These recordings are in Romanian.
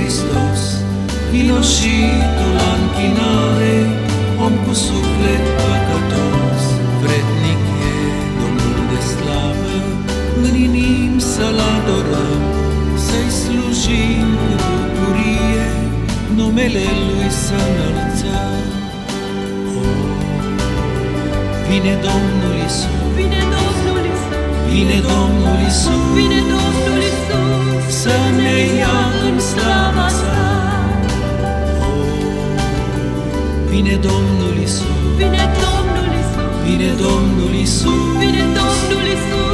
Iisus Hristos, vino și tu la închinare, om cu suflet păcătos, vrednic e Domnul de slavă, în inim să-L adorăm, să-i slujim cu bucurie, numele Lui să înălțăm. Oh, vine Domnul Iisus, Vine Domnul Isus, vine Domnul Iisus, vine Domnul Vine Domnul Isus, vine Domnul Isus, vine Domnul Isus, vine Domnul Isus,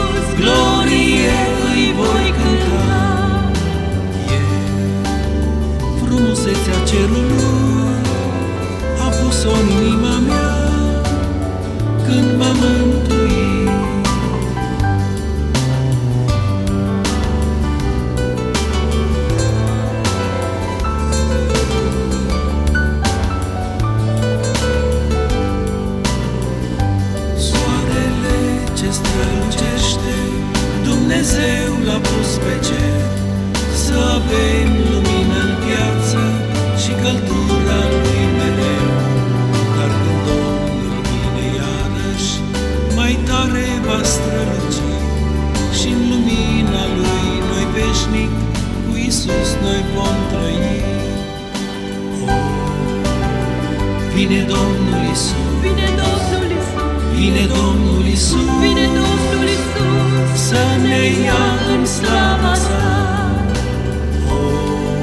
pus pe cer, Să avem lumină în viață și căldura lui mereu. Dar când Domnul vine iarăși, mai tare va străluci, și în lumina lui noi veșnic, cu Isus noi vom trăi. Oh, vine Domnul Isus, vine Domnul Isus, Vine Domnul Isus vine slava sa. Oh,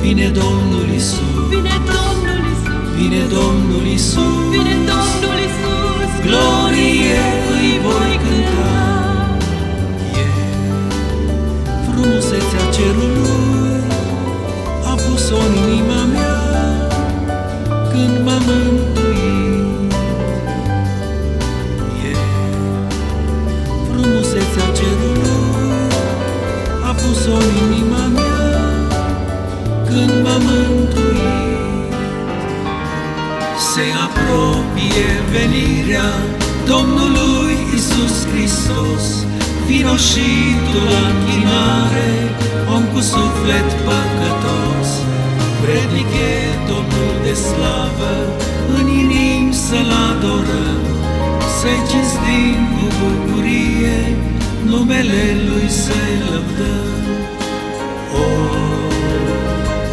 vine Domnul Isus, vine Domnul Isus, vine Domnul Isus, vine Domnul Isus, glorie îi voi cânta. E frumusețea cerului, a pus-o în inima mea când m-a mântuit. Se apropie venirea Domnului Isus Hristos, vino și tu la închinare, om cu suflet păcătos. Vrednic e Domnul de slavă, în inim să-L adorăm, să-i cinstim cu bucurie, numele Lui să-i lăudăm. Oh,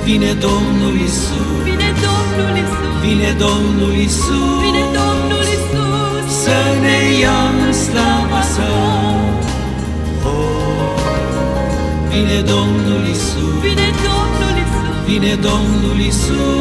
vine Domnul Isus, vine Domnul Isus, vine Domnul Isus, vine Domnul Isus, să ne ia în slava sa. Oh, vine Domnul Isus, vine Domnul Isus, vine Domnul Isus, vine Domnul